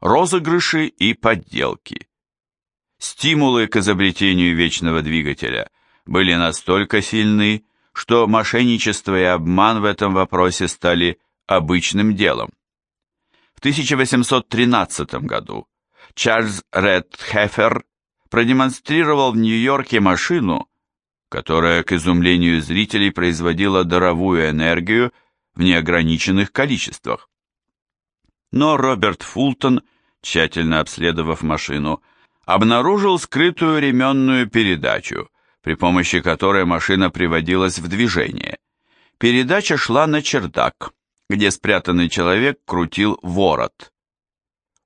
розыгрыши и подделки. Стимулы к изобретению вечного двигателя были настолько сильны, что мошенничество и обман в этом вопросе стали обычным делом. В 1813 году Чарльз Редхефер продемонстрировал в Нью-Йорке машину, которая, к изумлению зрителей, производила даровую энергию в неограниченных количествах. Но Роберт Фултон, тщательно обследовав машину, обнаружил скрытую ременную передачу, при помощи которой машина приводилась в движение. Передача шла на чердак, где спрятанный человек крутил ворот.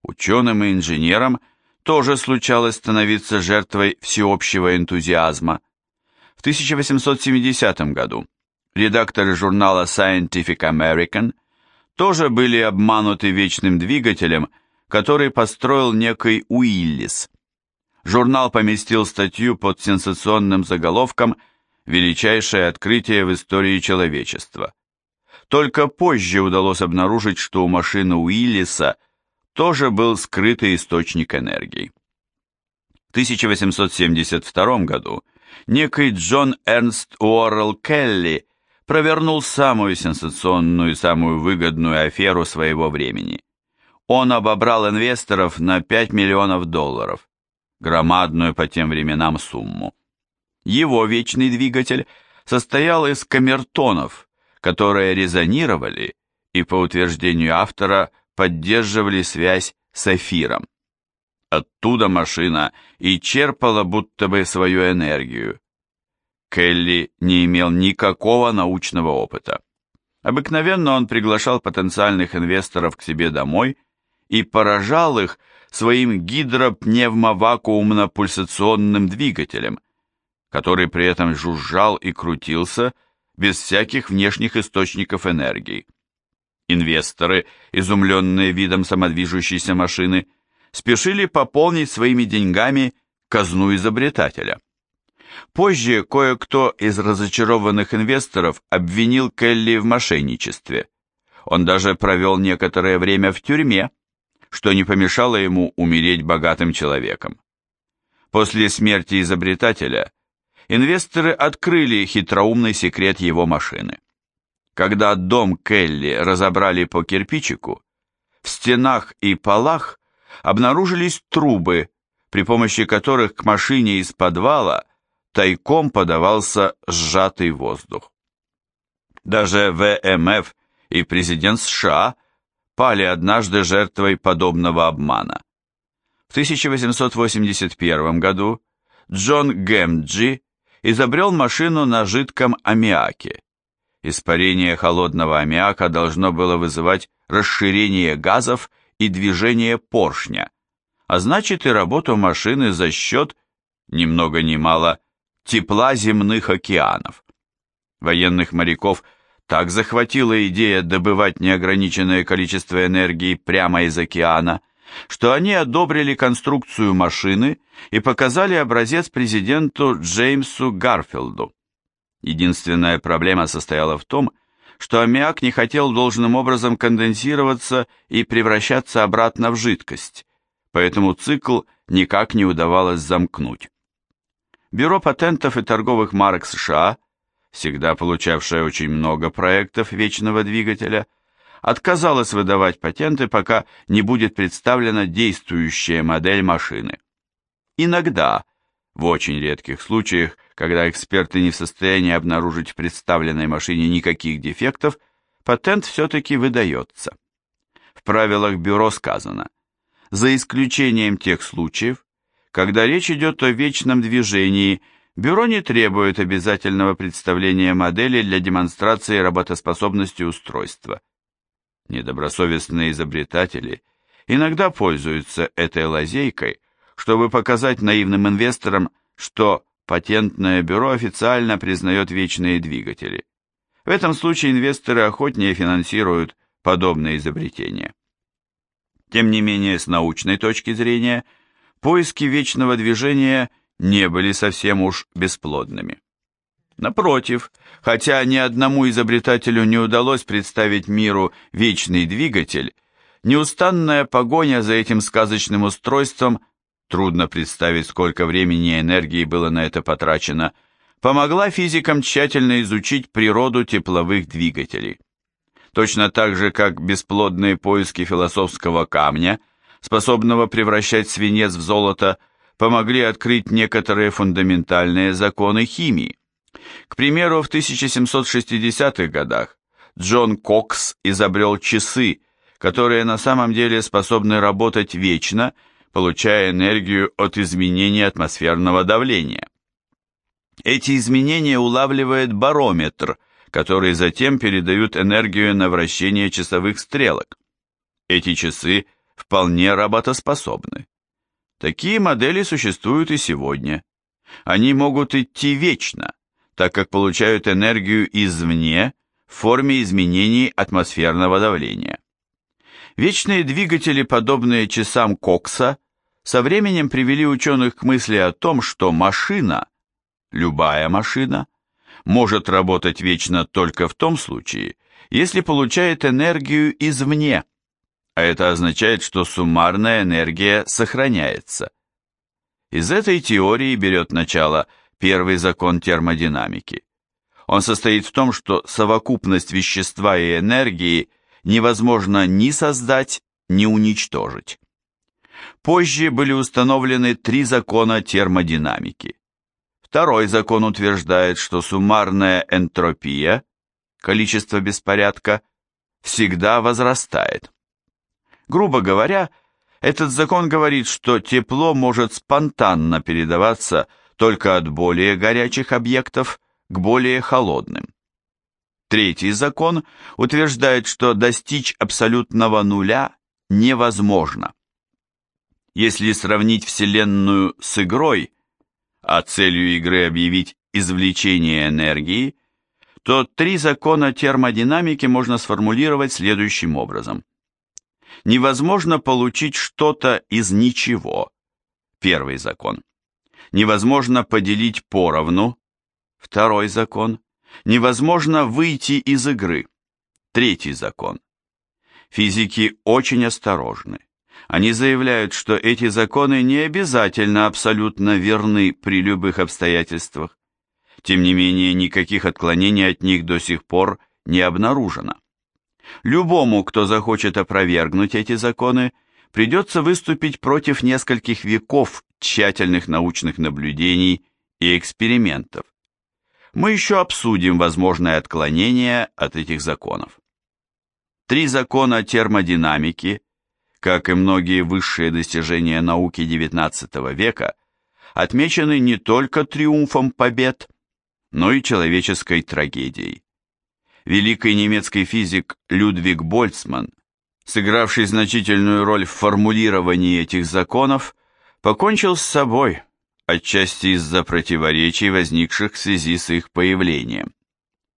Ученым и инженерам тоже случалось становиться жертвой всеобщего энтузиазма. В 1870 году редакторы журнала Scientific American тоже были обмануты вечным двигателем, который построил некий Уиллис. Журнал поместил статью под сенсационным заголовком «Величайшее открытие в истории человечества». Только позже удалось обнаружить, что у машины Уиллиса тоже был скрытый источник энергии. В 1872 году некий Джон Эрнст Уоррелл Келли провернул самую сенсационную и самую выгодную аферу своего времени. Он обобрал инвесторов на 5 миллионов долларов, громадную по тем временам сумму. Его вечный двигатель состоял из камертонов, которые резонировали и, по утверждению автора, поддерживали связь с эфиром. Оттуда машина и черпала будто бы свою энергию. Келли не имел никакого научного опыта. Обыкновенно он приглашал потенциальных инвесторов к себе домой и поражал их своим гидропневмовакуумно-пульсационным двигателем, который при этом жужжал и крутился, без всяких внешних источников энергии. Инвесторы, изумленные видом самодвижущейся машины, спешили пополнить своими деньгами казну изобретателя. Позже кое-кто из разочарованных инвесторов обвинил Келли в мошенничестве. Он даже провел некоторое время в тюрьме, что не помешало ему умереть богатым человеком. После смерти изобретателя инвесторы открыли хитроумный секрет его машины. Когда дом Келли разобрали по кирпичику, в стенах и полах обнаружились трубы, при помощи которых к машине из подвала тайком подавался сжатый воздух. Даже ВМФ и президент США пали однажды жертвой подобного обмана. В 1881 году Джон Гэмджи изобрел машину на жидком аммиаке. Испарение холодного аммиака должно было вызывать расширение газов и движение поршня, а значит и работу машины за счет, ни много ни мало, тепла земных океанов. Военных моряков так захватила идея добывать неограниченное количество энергии прямо из океана – что они одобрили конструкцию машины и показали образец президенту Джеймсу Гарфилду. Единственная проблема состояла в том, что аммиак не хотел должным образом конденсироваться и превращаться обратно в жидкость, поэтому цикл никак не удавалось замкнуть. Бюро патентов и торговых марок США, всегда получавшее очень много проектов вечного двигателя, отказалась выдавать патенты, пока не будет представлена действующая модель машины. Иногда, в очень редких случаях, когда эксперты не в состоянии обнаружить в представленной машине никаких дефектов, патент все-таки выдается. В правилах бюро сказано, за исключением тех случаев, когда речь идет о вечном движении, бюро не требует обязательного представления модели для демонстрации работоспособности устройства. Недобросовестные изобретатели иногда пользуются этой лазейкой, чтобы показать наивным инвесторам, что патентное бюро официально признает вечные двигатели. В этом случае инвесторы охотнее финансируют подобные изобретения. Тем не менее, с научной точки зрения, поиски вечного движения не были совсем уж бесплодными. Напротив, хотя ни одному изобретателю не удалось представить миру вечный двигатель, Неустанная погоня за этим сказочным устройством, трудно представить, сколько времени и энергии было на это потрачено, помогла физикам тщательно изучить природу тепловых двигателей. Точно так же, как бесплодные поиски философского камня, способного превращать свинец в золото, помогли открыть некоторые фундаментальные законы химии. К примеру, в 1760-х годах Джон Кокс изобрел часы, которые на самом деле способны работать вечно, получая энергию от изменения атмосферного давления. Эти изменения улавливает барометр, который затем передают энергию на вращение часовых стрелок. Эти часы вполне работоспособны. Такие модели существуют и сегодня. Они могут идти вечно, так как получают энергию извне в форме изменений атмосферного давления. Вечные двигатели, подобные часам Кокса, со временем привели ученых к мысли о том, что машина, любая машина, может работать вечно только в том случае, если получает энергию извне, а это означает, что суммарная энергия сохраняется. Из этой теории берет начало первый закон термодинамики. Он состоит в том, что совокупность вещества и энергии – невозможно ни создать, ни уничтожить. Позже были установлены три закона термодинамики. Второй закон утверждает, что суммарная энтропия, количество беспорядка, всегда возрастает. Грубо говоря, этот закон говорит, что тепло может спонтанно передаваться только от более горячих объектов к более холодным. Третий закон утверждает, что достичь абсолютного нуля невозможно. Если сравнить Вселенную с игрой, а целью игры объявить извлечение энергии, то три закона термодинамики можно сформулировать следующим образом. Невозможно получить что-то из ничего. Первый закон. Невозможно поделить поровну. Второй закон невозможно выйти из игры. Третий закон. Физики очень осторожны. Они заявляют, что эти законы не обязательно абсолютно верны при любых обстоятельствах. Тем не менее, никаких отклонений от них до сих пор не обнаружено. Любому, кто захочет опровергнуть эти законы, придется выступить против нескольких веков тщательных научных наблюдений и экспериментов мы еще обсудим возможное отклонение от этих законов. Три закона термодинамики, как и многие высшие достижения науки XIX века, отмечены не только триумфом побед, но и человеческой трагедией. Великий немецкий физик Людвиг Больцман, сыгравший значительную роль в формулировании этих законов, покончил с собой – отчасти из-за противоречий, возникших в связи с их появлением.